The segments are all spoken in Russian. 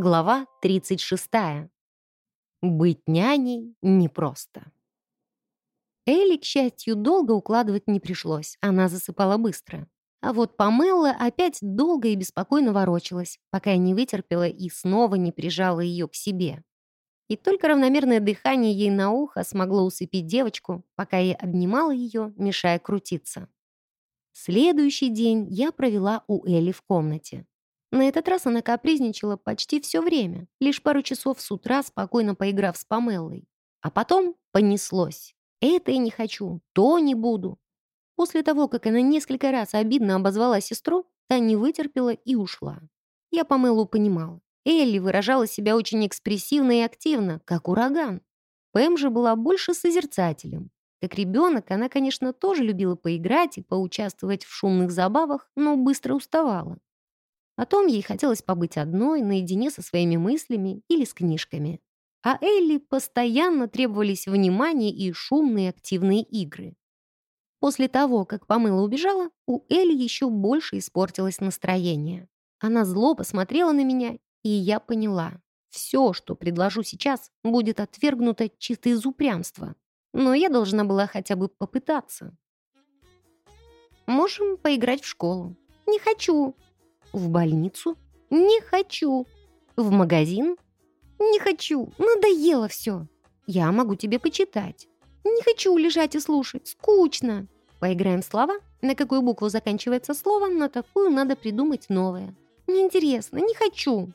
Глава 36. Быть няней непросто. Элли, к счастью, долго укладывать не пришлось, она засыпала быстро. А вот Памелла опять долго и беспокойно ворочалась, пока я не вытерпела и снова не прижала ее к себе. И только равномерное дыхание ей на ухо смогло усыпить девочку, пока я обнимала ее, мешая крутиться. Следующий день я провела у Элли в комнате. На этот раз она капризничала почти все время, лишь пару часов с утра, спокойно поиграв с Памеллой. А потом понеслось. Это я не хочу, то не буду. После того, как она несколько раз обидно обозвала сестру, та не вытерпела и ушла. Я Памелу понимала. Элли выражала себя очень экспрессивно и активно, как ураган. Пэм же была больше созерцателем. Как ребенок, она, конечно, тоже любила поиграть и поучаствовать в шумных забавах, но быстро уставала. Потом ей хотелось побыть одной, наедине со своими мыслями или с книжками. А Элли постоянно требовались внимание и шумные активные игры. После того, как Памела убежала, у Элли еще больше испортилось настроение. Она зло посмотрела на меня, и я поняла. Все, что предложу сейчас, будет отвергнуто чисто из упрямства. Но я должна была хотя бы попытаться. «Можем поиграть в школу». «Не хочу», в больницу? Не хочу. В магазин? Не хочу. Надоело все. Я могу тебе почитать. Не хочу лежать и слушать. Скучно. Поиграем в слова? На какую букву заканчивается слово, на такую надо придумать новое. Неинтересно, не хочу.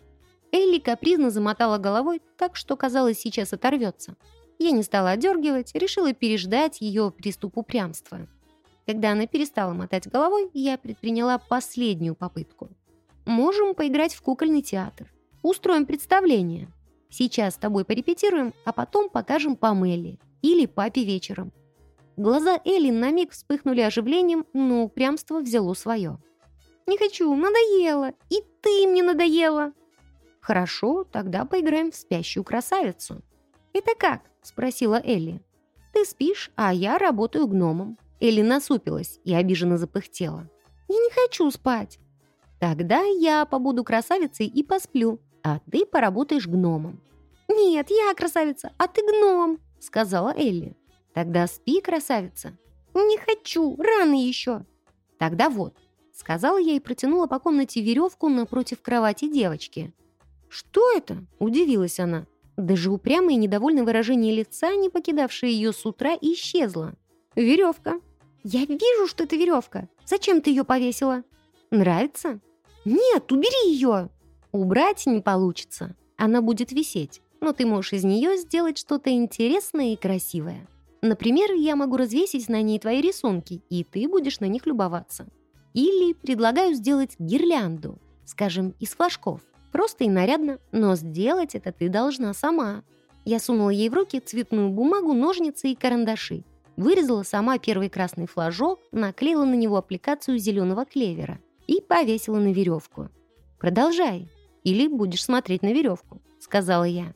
Элли капризно замотала головой так, что казалось, сейчас оторвется. Я не стала отдергивать, решила переждать ее приступ упрямства. Когда она перестала мотать головой, я предприняла последнюю попытку. Можем поиграть в кукольный театр. Устроим представление. Сейчас с тобой порепетируем, а потом покажем Памеле или папе вечером. Глаза Элли на миг вспыхнули оживлением, но упрямство взяло свое. «Не хочу, надоело, и ты мне надоела!» «Хорошо, тогда поиграем в спящую красавицу». «Это как?» – спросила Элли. «Ты спишь, а я работаю гномом». Элли насупилась и обиженно запыхтела. «Я не хочу спать. Тогда я побуду красавицей и посплю, а ты поработаешь гномом». «Нет, я красавица, а ты гном», — сказала Элли. «Тогда спи, красавица». «Не хочу, рано еще». «Тогда вот», — сказала я и протянула по комнате веревку напротив кровати девочки. «Что это?» — удивилась она. Даже упрямое и недовольное выражение лица, не покидавшее ее с утра, исчезло. «Веревка». «Я вижу, что это веревка. Зачем ты ее повесила?» «Нравится?» «Нет, убери ее!» «Убрать не получится. Она будет висеть, но ты можешь из нее сделать что-то интересное и красивое. Например, я могу развесить на ней твои рисунки, и ты будешь на них любоваться. Или предлагаю сделать гирлянду, скажем, из флажков. Просто и нарядно, но сделать это ты должна сама». Я сунула ей в руки цветную бумагу, ножницы и карандаши. Вырезала сама первый красный флажок, наклеила на него аппликацию зеленого клевера и повесила на веревку. «Продолжай, или будешь смотреть на веревку», — сказала я.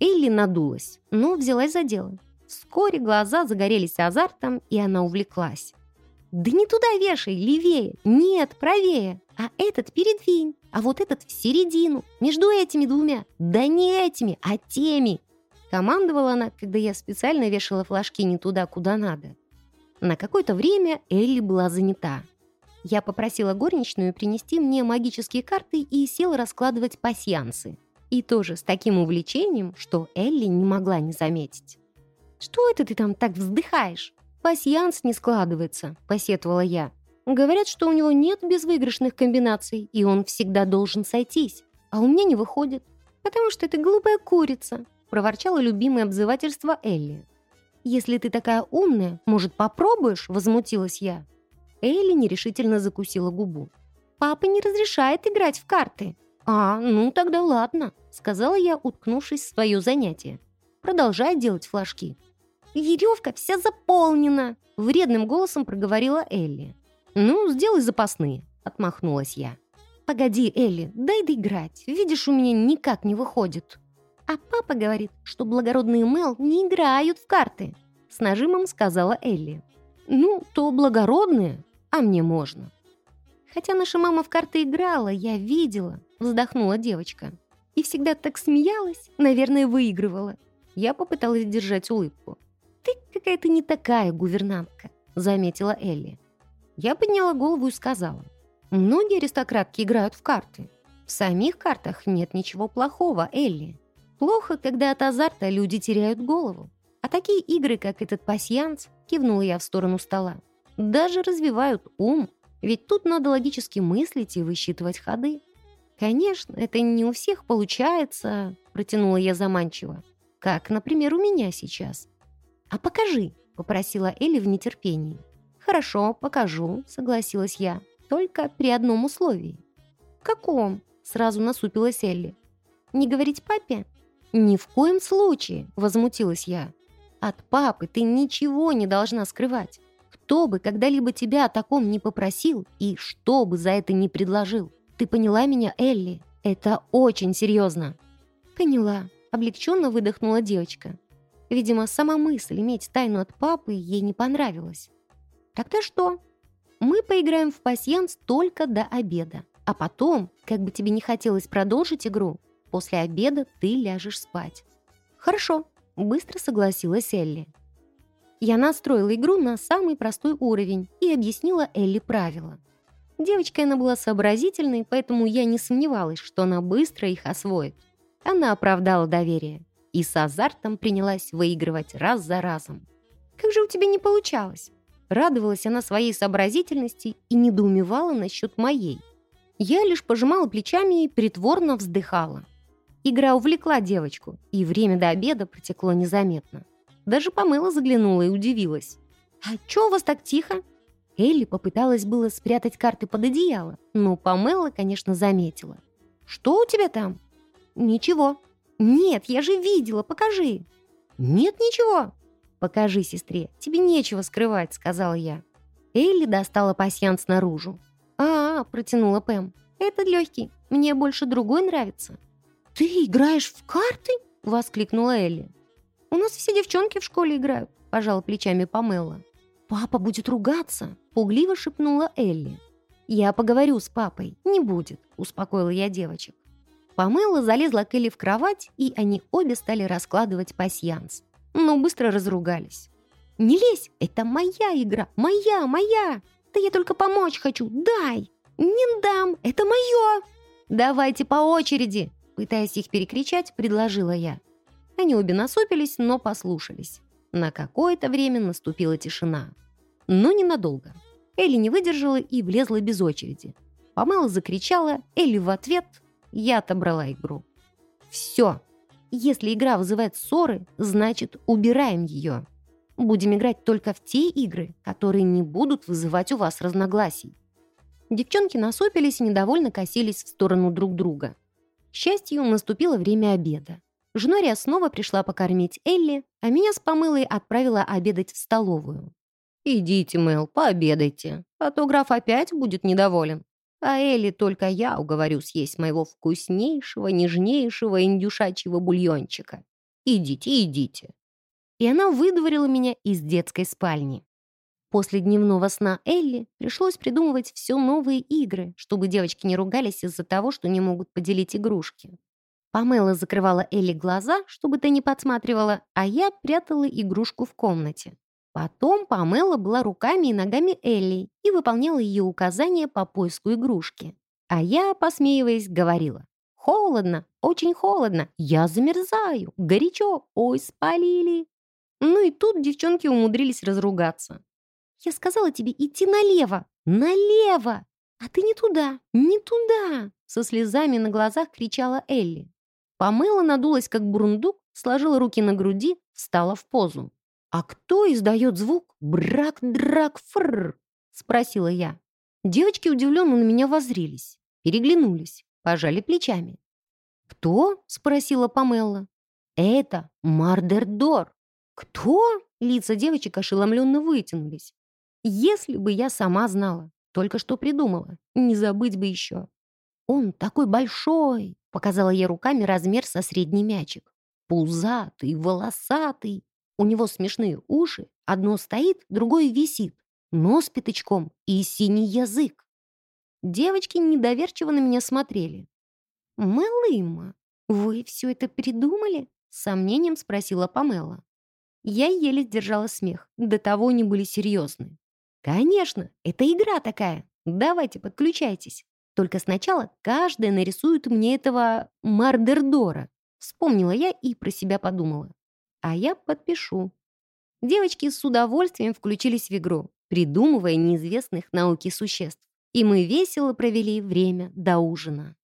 Элли надулась, но взялась за дело. Вскоре глаза загорелись азартом, и она увлеклась. «Да не туда вешай, левее! Нет, правее! А этот передвинь, а вот этот в середину, между этими двумя! Да не этими, а теми!» Командовала она, когда я специально вешала флажки не туда, куда надо. На какое-то время Элли была занята. Я попросила горничную принести мне магические карты и села раскладывать пасьянсы. И тоже с таким увлечением, что Элли не могла не заметить. «Что это ты там так вздыхаешь?» «Пасьянс не складывается», — посетовала я. «Говорят, что у него нет безвыигрышных комбинаций, и он всегда должен сойтись. А у меня не выходит, потому что это глупая курица», — проворчало любимое обзывательство Элли. «Если ты такая умная, может, попробуешь?» — возмутилась я. Элли нерешительно закусила губу. «Папа не разрешает играть в карты». «А, ну тогда ладно», — сказала я, уткнувшись в свое занятие. «Продолжай делать флажки». «Веревка вся заполнена», — вредным голосом проговорила Элли. «Ну, сделай запасные», — отмахнулась я. «Погоди, Элли, дай доиграть. Видишь, у меня никак не выходит». «А папа говорит, что благородные Мел не играют в карты», — с нажимом сказала Элли. «Ну, то благородные, а мне можно. Хотя наша мама в карты играла, я видела, вздохнула девочка. И всегда так смеялась, наверное, выигрывала. Я попыталась держать улыбку. «Ты какая-то не такая гувернантка», — заметила Элли. Я подняла голову и сказала. «Многие аристократки играют в карты. В самих картах нет ничего плохого, Элли. Плохо, когда от азарта люди теряют голову. А такие игры, как этот пасьянс, кивнула я в сторону стола, даже развивают ум, ведь тут надо логически мыслить и высчитывать ходы. «Конечно, это не у всех получается», — протянула я заманчиво. «Как, например, у меня сейчас». «А покажи», — попросила Элли в нетерпении. «Хорошо, покажу», — согласилась я. «Только при одном условии». «Каком?» — сразу насупилась Элли. «Не говорить папе?» «Ни в коем случае», — возмутилась я. «От папы ты ничего не должна скрывать. Кто бы когда-либо тебя о таком не попросил и что бы за это не предложил. Ты поняла меня, Элли? Это очень серьезно». «Поняла», — облегченно выдохнула девочка. Видимо, сама мысль иметь тайну от папы ей не понравилась. «Тогда что? Мы поиграем в пасьянс только до обеда. А потом, как бы тебе не хотелось продолжить игру, после обеда ты ляжешь спать». «Хорошо», — быстро согласилась Элли. Я настроила игру на самый простой уровень и объяснила Элли правила. Девочка она была сообразительной, поэтому я не сомневалась, что она быстро их освоит. Она оправдала доверие и с азартом принялась выигрывать раз за разом. «Как же у тебя не получалось?» Радовалась она своей сообразительности и недоумевала насчет моей. Я лишь пожимала плечами и притворно вздыхала. Игра увлекла девочку, и время до обеда протекло незаметно. Даже помыла заглянула и удивилась. «А чё у вас так тихо?» Элли попыталась было спрятать карты под одеяло, но Памела, конечно, заметила. «Что у тебя там?» «Ничего». «Нет, я же видела, покажи». «Нет ничего». «Покажи сестре, тебе нечего скрывать», — сказала я. Элли достала пасьянс наружу. «А, -а — протянула Пэм, — это легкий, мне больше другой нравится». «Ты играешь в карты?» — воскликнула Элли. «У нас все девчонки в школе играют», — пожала плечами Памела. «Папа будет ругаться», — пугливо шепнула Элли. «Я поговорю с папой, не будет», — успокоила я девочек. Памела залезла к Элли в кровать, и они обе стали раскладывать пасьянс. Но быстро разругались. «Не лезь, это моя игра, моя, моя! Да я только помочь хочу, дай!» «Не дам, это мое!» «Давайте по очереди!» Пытаясь их перекричать, предложила я. Они обе насупились, но послушались. На какое-то время наступила тишина. Но ненадолго. Элли не выдержала и влезла без очереди. Памела закричала, Элли в ответ. Я отобрала игру. «Все. Если игра вызывает ссоры, значит, убираем ее. Будем играть только в те игры, которые не будут вызывать у вас разногласий». Девчонки насупились и недовольно косились в сторону друг друга. К счастью, наступило время обеда. Жнория снова пришла покормить Элли, а меня с помылой отправила обедать в столовую. «Идите, Мэл, пообедайте, а то граф опять будет недоволен. А Элли только я уговорю съесть моего вкуснейшего, нежнейшего индюшачьего бульончика. Идите, идите». И она выдворила меня из детской спальни. После дневного сна Элли пришлось придумывать все новые игры, чтобы девочки не ругались из-за того, что не могут поделить игрушки. Памела закрывала Элли глаза, чтобы та не подсматривала, а я прятала игрушку в комнате. Потом Памела была руками и ногами Элли и выполняла ее указания по поиску игрушки. А я, посмеиваясь, говорила. «Холодно, очень холодно, я замерзаю, горячо, ой, спалили». Ну и тут девчонки умудрились разругаться. «Я сказала тебе идти налево, налево, а ты не туда, не туда!» Со слезами на глазах кричала Элли. Помыла, надулась как бурундук, сложила руки на груди, встала в позу. «А кто издает звук брак-драк-фррр?» — спросила я. Девочки удивленно на меня возрились, переглянулись, пожали плечами. «Кто?» — спросила Памелла. «Это Мардердор». «Кто?» — лица девочек ошеломленно вытянулись. «Если бы я сама знала, только что придумала, не забыть бы еще». «Он такой большой!» — показала я руками размер со средний мячик. «Пузатый, волосатый. У него смешные уши. Одно стоит, другое висит. Нос пятачком и синий язык». Девочки недоверчиво на меня смотрели. «Мэлыма, «Вы все это придумали?» — с сомнением спросила Памела. Я еле сдержала смех. До того они были серьезны. «Конечно, это игра такая. Давайте, подключайтесь. Только сначала каждая нарисует мне этого Мардердора». Вспомнила я и про себя подумала. А я подпишу. Девочки с удовольствием включились в игру, придумывая неизвестных науке существ. И мы весело провели время до ужина.